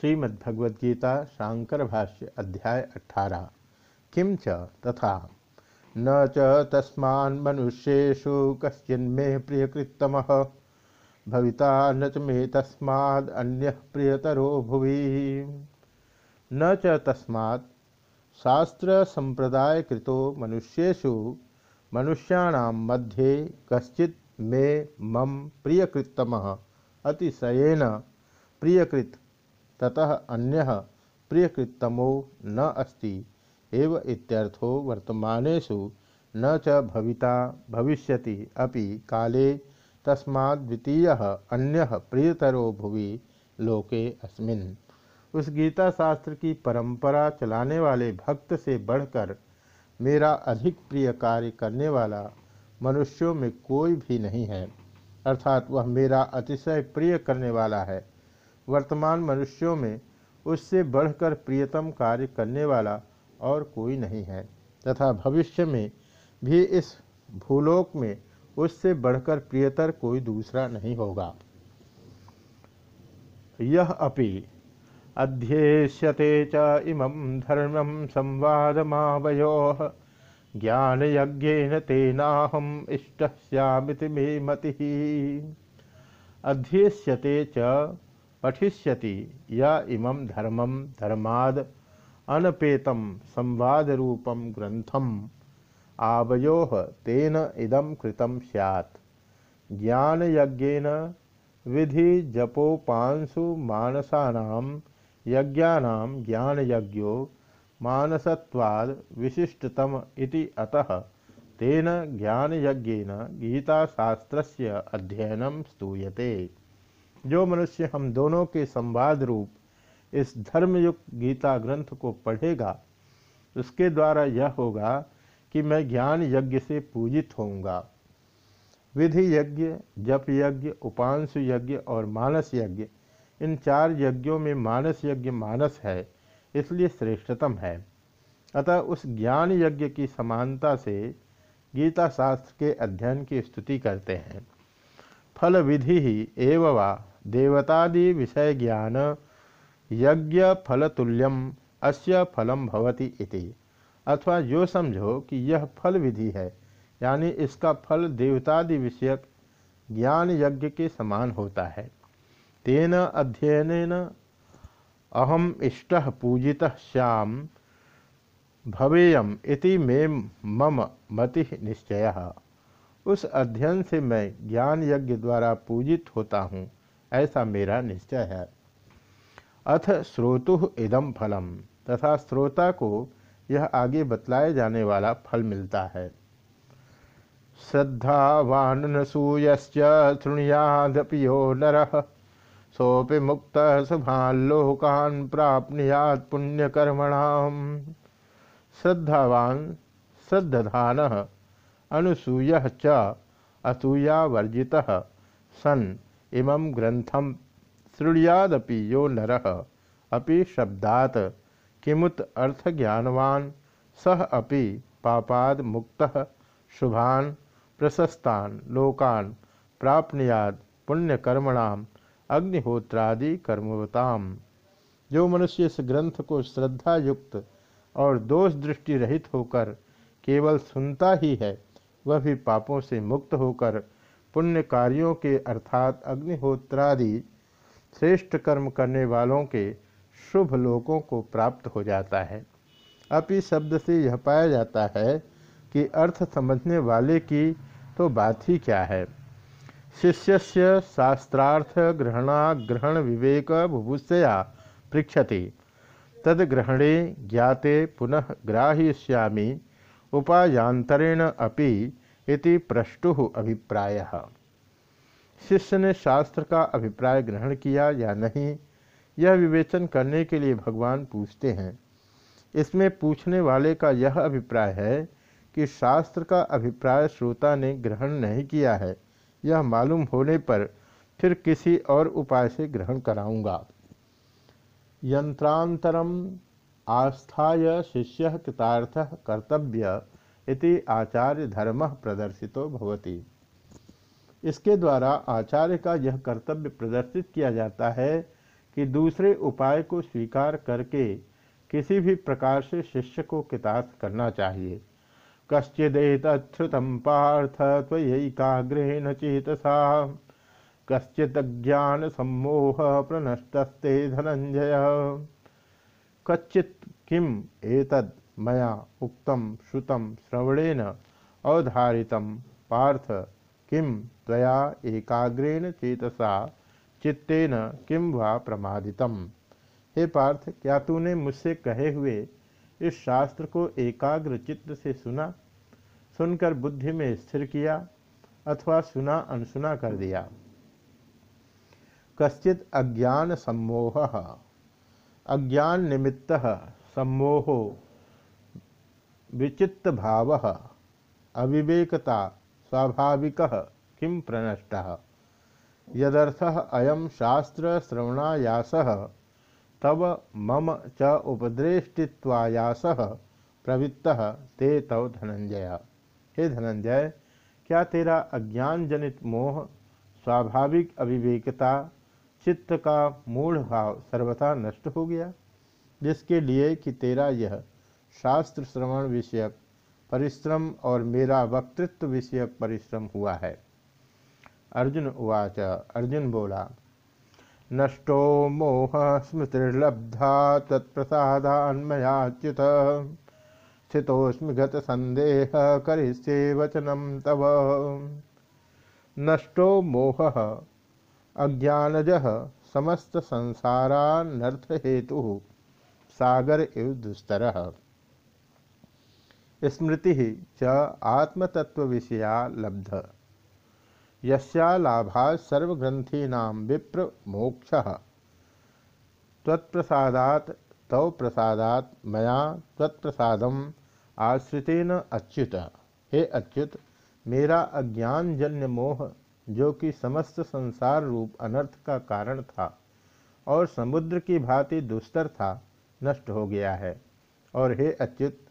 श्रीमद्भगवद्गीता, शांकर भाष्य, अध्याय अठारह। किम च तथा? न च तस्मान् मनुष्येषु कश्चिन्मे प्रियकृतम भविता न च मे अन्यः प्रियतरो भुवि। न च तस्मात् शास्त्र संप्रदाय कृतो मनुष्येषु मनुष्याणां मध्ये कश्चित् मे मम प्रियकृतम अतिशयेन प्रियकृत ततः अन्य प्रियकृतमो न अस्ति, एव इत्यर्थो वर्तमानेषु न च भविता, भविष्यति अपि काले, तस्माद् द्वितीयः अन्यः प्रियतरो भुवि लोके अस्मिन्। उस गीता शास्त्र की परंपरा चलाने वाले भक्त से बढ़कर मेरा अधिक प्रिय कार्य करने वाला मनुष्यों में कोई भी नहीं है, अर्थात वह मेरा अतिशय प्रिय करने वाला है। वर्तमान मनुष्यों में उससे बढ़कर प्रियतम कार्य करने वाला और कोई नहीं है, तथा भविष्य में भी इस भूलोक में उससे बढ़कर प्रियतर कोई दूसरा नहीं होगा। यह अपि अध्येष्यते च इमं धर्मं संवादमावयो ज्ञान यज्ञेन तेनाहम इष्ट सैमिति मे मति। अध्येष्यते च पठिष्यति, या इमं धर्मम धर्माद अनपेतम संवाद रूपम ग्रंथम आवयो तेन इदम कृतम सैत् ज्ञान यज्ञेन विधि जपोपांसु मानसानाम यज्ञानाम ज्ञान यज्ञो मानसत्वाद विशिष्टतम इति अतः तेन ज्ञान यज्ञेन गीताशास्त्रस्य अध्ययनं स्तूयते। जो मनुष्य हम दोनों के संवाद रूप इस धर्मयुक्त गीता ग्रंथ को पढ़ेगा, उसके द्वारा यह होगा कि मैं ज्ञान यज्ञ से पूजित होऊँगा। विधि यज्ञ, जप यज्ञ, उपांशु यज्ञ और मानस यज्ञ, इन चार यज्ञों में मानस यज्ञ मानस है, इसलिए श्रेष्ठतम है। अतः उस ज्ञान यज्ञ की समानता से गीता शास्त्र के अध्ययन की स्तुति करते हैं। फल विधि ही एवं देवतादि विषय ज्ञान, यज्ञ फलतुल्यम, अस्य फलम भवति इति। अथवा जो समझो कि यह फल विधि है, यानी इसका फल देवतादि विषयक ज्ञान यज्ञ के समान होता है। तेन अध्ययन अहम इष्ट पूजित श्याम, भवेयम इति मे मम मति निश्चय। उस अध्ययन से मैं ज्ञान यज्ञ द्वारा पूजित होता हूँ। ऐसा मेरा निश्चय है। अथ श्रोतु इदम फलम, तथा श्रोता को यह आगे बतलाए जाने वाला फल मिलता है। श्रद्धावानसूयश्च शृणुयादपियो नर सोपि मुक्त शुभालोकान प्राप्नुयात पुण्यकर्मणाम। श्रद्धावान श्रद्धान अनुसूय च असूयावर्जिता सन इमं ग्रंथम श्रृणुयादपि यो नर। अपि शब्दात किमुत अर्थ ज्ञानवान सह अपि पापाद मुक्त, शुभान, प्रशस्तान, लोकान प्राप्नुयाद पुण्यकर्मणाम, अग्निहोत्रादि कर्मवताम। जो मनुष्य इस ग्रंथ को श्रद्धा युक्त और दोष दृष्टि रहित होकर केवल सुनता ही है, वह भी पापों से मुक्त होकर पुण्य कार्यों के अर्थात अग्निहोत्रादि श्रेष्ठ कर्म करने वालों के शुभ लोकों को प्राप्त हो जाता है। अपि शब्द से यह पाया जाता है कि अर्थ समझने वाले की तो बात ही क्या है। शिष्य से शास्त्रार्थ ग्रहणाग्रहण विवेक बुभुषया पृछति तदग्रहणे ज्ञाते पुनः ग्राह्यश्यामी उपायांतरेण अपि इति प्रष्टु अभिप्राय। शिष्य ने शास्त्र का अभिप्राय ग्रहण किया या नहीं, यह विवेचन करने के लिए भगवान पूछते हैं। इसमें पूछने वाले का यह अभिप्राय है कि शास्त्र का अभिप्राय श्रोता ने ग्रहण नहीं किया है, यह मालूम होने पर फिर किसी और उपाय से ग्रहण कराऊँगा। यंत्रांतरम आस्थाय शिष्य कृतार्थ कर्तव्य इति आचार्य धर्म प्रदर्शितो भवति। इसके द्वारा आचार्य का यह कर्तव्य प्रदर्शित किया जाता है कि दूसरे उपाय को स्वीकार करके किसी भी प्रकार से शिष्य को कितार्थ करना चाहिए। कश्चिदेतच्छ्रुतं पार्थ त्वयैकाग्रेण चेतसा। कश्चिदज्ञानसम्मोह प्रनष्टस्ते धनंजय कच्चित् किम एतद्? मया उक्तं श्रुतं श्रवणेन अवधारितं पार्थ किम त्वया एकाग्रेण चेतसा, चित्तेन किम वा प्रमादितम। हे पार्थ, क्या तूने मुझसे कहे हुए इस शास्त्र को एकाग्र चित्त से सुना, सुनकर बुद्धि में स्थिर किया, अथवा सुना अनसुना कर दिया? कश्चित अज्ञान सम्मोह अज्ञान निमित्त सम्मोहो विचित्त भाव अविवेकता स्वाभाविक, किं प्रनष्ट? यदर्थ अयम शास्त्र श्रवणायास तब मम च उपद्रेष्टित्वायास प्रवृत्त ते तव धनंजय हे धनंजय क्या तेरा अज्ञान जनित मोह, स्वाभाविक अविवेकता, चित्त का मूढ़ भाव सर्वथा नष्ट हो गया? जिसके लिए कि तेरा यह शास्त्र श्रवण विषयक परिश्रम और मेरा वक्तृत्व विषयक परिश्रम हुआ है। अर्जुन उवाच, अर्जुन बोला, नष्टो मोह स्मृतिर्लब्धा तत्प्रसादान्मयाच्युत स्थितोस्मि गत संदेह करिष्ये वचनम तव। नष्टो मोह, अज्ञानज समस्त संसारानर्थ हेतु, सागर इव दुस्तर। स्मृति च आत्मतत्व विषया लब्ध यस्यालाभा सर्वग्रंथीना विप्र मोक्ष। तत्प्रसादात तव प्रसादात, मया तत्प्रसादम आश्रितेन अच्युत। हे अच्युत, मेरा अज्ञानजन्य मोह जो कि समस्त संसार रूप अनर्थ का कारण था और समुद्र की भांति दुस्तर था, नष्ट हो गया है। और हे अच्युत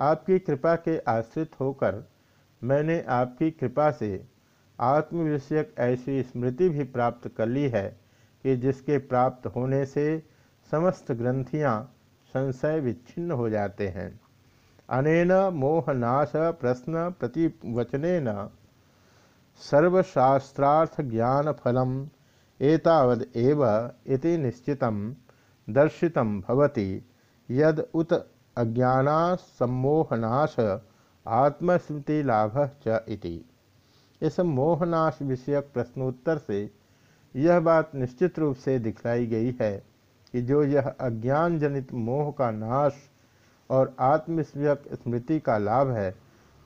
आपकी कृपा के आश्रित होकर मैंने आपकी कृपा से आत्मविषयक ऐसी स्मृति भी प्राप्त कर ली है कि जिसके प्राप्त होने से समस्त ग्रंथियाँ संशय विच्छिन्न हो जाते हैं। अनेन मोहनाश प्रश्न प्रतिवचन सर्वशास्त्रार्थ ज्ञान फलम एतावद एव इति निश्चितम दर्शितम भवति। यद उत अज्ञाना सम्मोहनाश आत्मस्मृति लाभ च इति। इस मोहनाश विषयक प्रश्नोत्तर से यह बात निश्चित रूप से दिखलाई गई है कि जो यह अज्ञान जनित मोह का नाश और आत्मस्वयक स्मृति का लाभ है,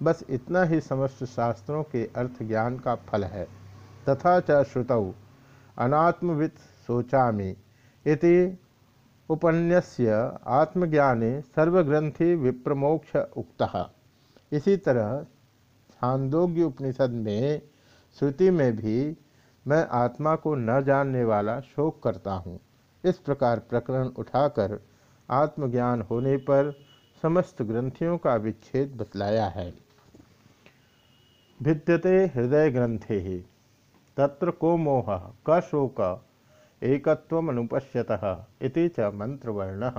बस इतना ही समस्त शास्त्रों के अर्थ ज्ञान का फल है। तथा च श्रुतौ, अनात्मवित् सोचामी इति उपन्यस्य आत्मज्ञाने सर्वग्रंथि विप्रमोक्ष उक्ता। इसी तरह छांदोग्य उपनिषद में, श्रुति में भी मैं आत्मा को न जानने वाला शोक करता हूँ। इस प्रकार प्रकरण उठाकर आत्मज्ञान होने पर समस्त ग्रंथियों का विच्छेद बतलाया है। भिद्यते हृदय ग्रंथे ही तत्र को मोह, क शोक एकत्वनुपश्यत इति च मंत्रवर्ण।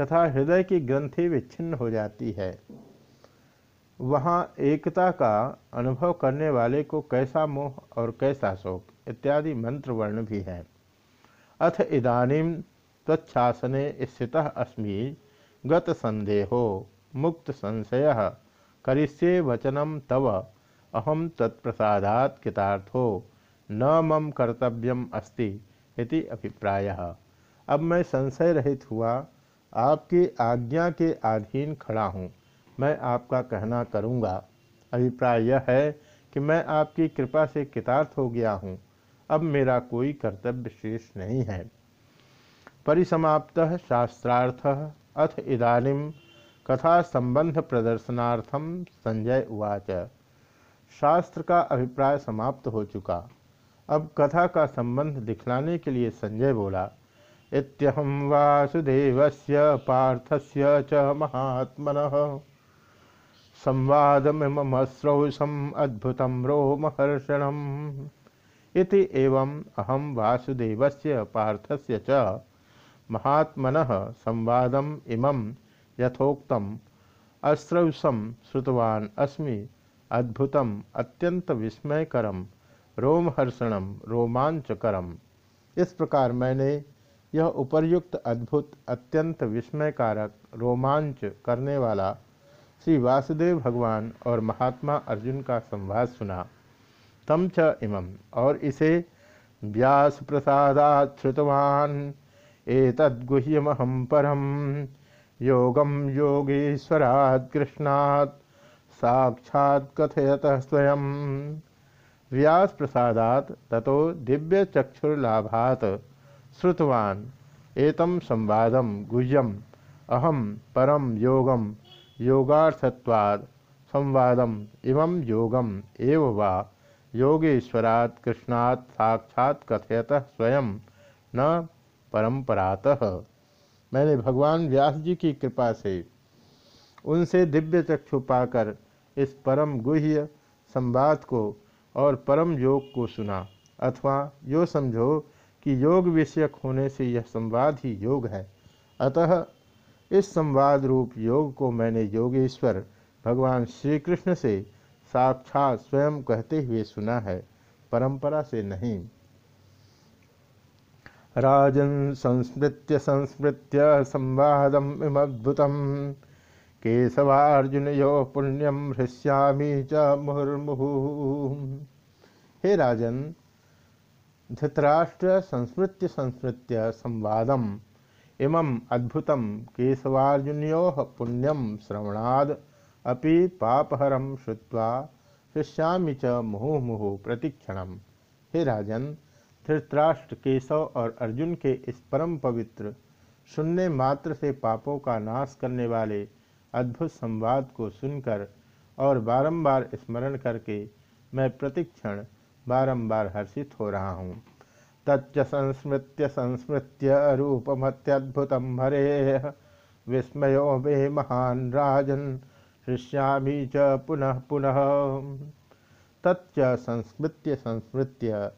तथा हृदय की ग्रंथि विच्छिन्न हो जाती है। वहाँ एकता का अनुभव करने वाले को कैसा मोह और कैसा शोक, इत्यादि मंत्र वर्ण भी है। अथ इदानीम तत्शासने स्थित अस्मि गत संदेहो मुक्त संशय, करिष्ये वचनम तव अहम तत्प्रसादात कृतार्थो। न मम कर्तव्यम अस्ति इति अभिप्राय। अब मैं संशय रहित हुआ, आपकी आज्ञा के अधीन खड़ा हूँ, मैं आपका कहना करूँगा। अभिप्राय यह है कि मैं आपकी कृपा से कृतार्थ हो गया हूँ, अब मेरा कोई कर्तव्य शेष नहीं है। परिसमाप्त शास्त्रार्थ, अथ इदानीम कथा संबंध प्रदर्शनार्थम संजय उवाच। शास्त्र का अभिप्राय समाप्त हो चुका। अब कथा का संबंध दिखलाने के लिए संजय बोला इत्यहम वासुदेवस्य पार्थस्य च महात्मनः। संवादमिमस्रौषम अद्भुत रोमहर्षण इति एवं अहम वासुदेवस्य पार्थस्य च महात्मनः संवादम इमं यथोक्तम। अश्रवसम श्रुतवान अस्मि। अद्भुतम अत्यंत विस्मयकरम। रोमहर्षणम रोमांचकरम इस प्रकार मैंने यह उपर्युक्त, अद्भुत, अत्यंत विस्मयकारक रोमांच करने वाला श्री वासुदेव भगवान और महात्मा अर्जुन का संवाद सुना। तम च इमं, और इसे व्यास प्रसादात श्रुतवान एतद्गुह्यमहम परम योगम योगेश्वरात् कृष्णात्। साक्षात् कथयत स्वयं व्यास प्रसादात ततो दिव्य चक्षुर्लाभात श्रुतवान, एतम संवादम, गुह्यम, अहम, परम, योगम योगार्थत्वाद संवादम इमं योगम, एव वा। योगेश्वरात्, कृष्णात्, साक्षात् कथयत स्वयं, न परंपरातः मैंने भगवान व्यास जी की कृपा से उनसे दिव्य चक्षु पाकर इस परम गुह्य संवाद को और परम योग को सुना, अथवा यो समझो कि योग विषयक होने से यह संवाद ही योग है। अतः इस संवाद रूप योग को मैंने योगेश्वर भगवान श्री कृष्ण से साक्षात स्वयं कहते हुए सुना है, परंपरा से नहीं। राजन संस्मृत्य संस्मृत्य संवादम अद्भुतम केशवार्जुन यो पुण्यम हृष्यामी च मुहुर्मुहु। हे राजन, धृतराष्ट्र संस्मृत्य संस्मृत्य संवादम इमं अद्भुतम केशवार्जुनो पुण्यम श्रवणाद अपि पापहरम श्रुवा हृष्यामी च मुहुर्मुहु प्रतिक्षण हे राजन, धृतराष्ट्र केशव और अर्जुन के इस परम पवित्र, सुनने मात्र से पापों का नाश करने वाले अद्भुत संवाद को सुनकर और बारंबार स्मरण करके मैं प्रतिक्षण बारंबार हर्षित हो रहा हूँ। तच्च संस्मृत्य संस्मृत्य रूपमत्यद्भुत हरे। विस्मयो मे महान राजन, हृष्यामी च पुनः पुनः। तच्च संस्मृत्य संस्मृत्य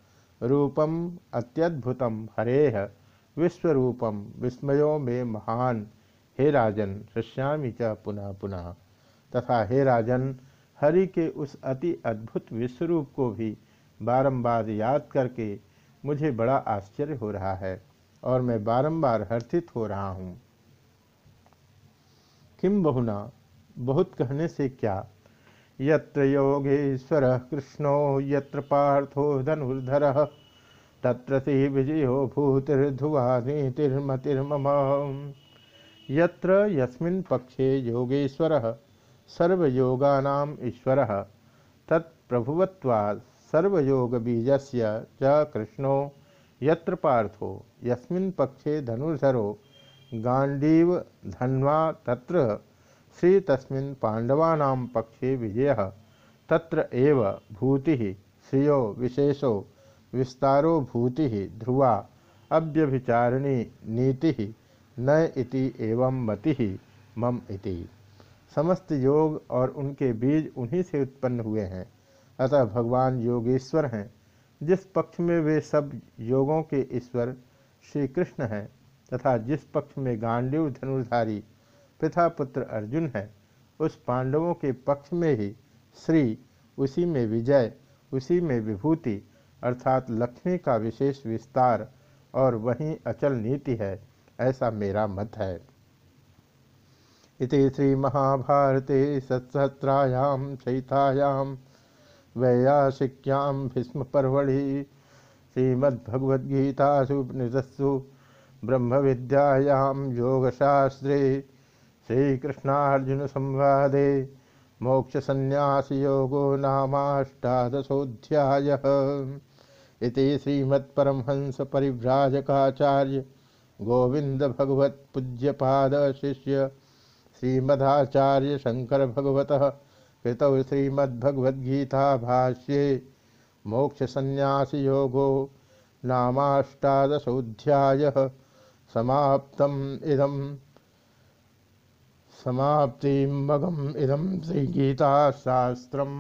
रूपम अत्यद्भुत हरे। विश्वरूपम विस्मयो मे महान हे राजन, हृष्यामी च पुनः पुनः। तथा हे राजन, हरि के उस अति अद्भुत विश्वरूप को भी बारंबार याद करके मुझे बड़ा आश्चर्य हो रहा है और मैं बारंबार हर्षित हो रहा हूँ। किम बहुना, बहुत कहने से क्या? यत्र योगेश्वर कृष्णो, यत्र पार्थो धनुर्धर, तत्र से विजयो भूतिर्धुवा नीतिर्मतिर्मम। यत्र यस्मिन् पक्षे योगेश्वर, सर्वयोगानाम ईश्वर। तत्प्रभुवत्वात् सर्वयोग बीजस्य च कृष्णो। यत्र पार्थो, यस्मिन् पक्षे धनुर्धरो गांडीव धन्वा तत्र। श्री तस्मिन् पांडवानां पक्षे विजय। तत्र एव भूति, श्रियो विशेषो, विस्तारो भूति, ध्रुवा अव्यभिचारिणी नीति। न इति एवं मति, मम इति। समस्त योग और उनके बीज उन्हीं से उत्पन्न हुए हैं। अतः भगवान योगेश्वर हैं। जिस पक्ष में वे सब योगों के ईश्वर श्री कृष्ण हैं, तथा जिस पक्ष में गांडीव धनुर्धारी पिता पुत्र अर्जुन है, उस पांडवों के पक्ष में ही श्री, उसी में विजय, उसी में विभूति, अर्थात लक्ष्मी का विशेष विस्तार और वहीं अचल नीति है। ऐसा मेरा मत है। इति श्री महाभारते सत्सहस्रायाम सहितायाम वैयासिक्यां भीष्मपर्वणि श्रीमद्भगवद्गीतासु ब्रह्म विद्यायां योगशास्त्रे, श्रीकृष्णार्जुनसंवादे, मोक्षसन्न्यासयोगो नामाष्टादशोऽध्यायः। इति श्रीमत्परमहंसपरिव्राजकाचार्य गोविन्दभगवत्पूज्यपादशिष्य श्रीमदाचार्य शंकर भगवतः कृतौ श्रीमद्भगवद्गीता भाष्ये मोक्षसन्यासयोगो नामाष्टादशोऽध्यायः समाप्तम् इदं समाप्तिमगम् इदं श्रीगीताशास्त्रम्